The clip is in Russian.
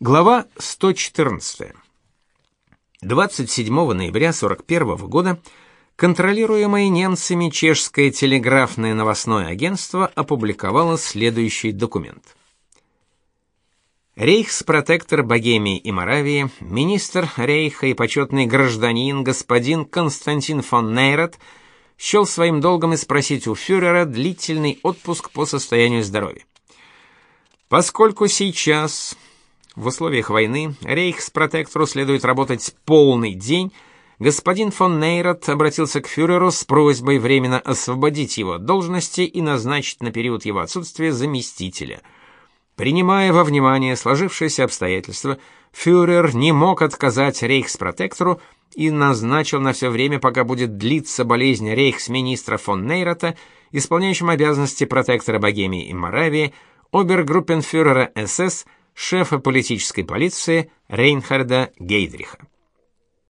Глава 114. 27 ноября 41 года контролируемое немцами чешское телеграфное новостное агентство опубликовало следующий документ. Рейхспротектор Богемии и Моравии, министр Рейха и почетный гражданин господин Константин фон Нейрат счел своим долгом и спросить у фюрера длительный отпуск по состоянию здоровья. Поскольку сейчас в условиях войны рейхспротектору следует работать полный день, господин фон Нейрат обратился к фюреру с просьбой временно освободить его от должности и назначить на период его отсутствия заместителя. Принимая во внимание сложившиеся обстоятельства, фюрер не мог отказать рейхспротектору и назначил на все время, пока будет длиться болезнь рейхсминистра фон Нейрата, исполняющим обязанности протектора Богемии и Моравии, обергруппенфюрера СС шефа политической полиции Рейнхарда Гейдриха.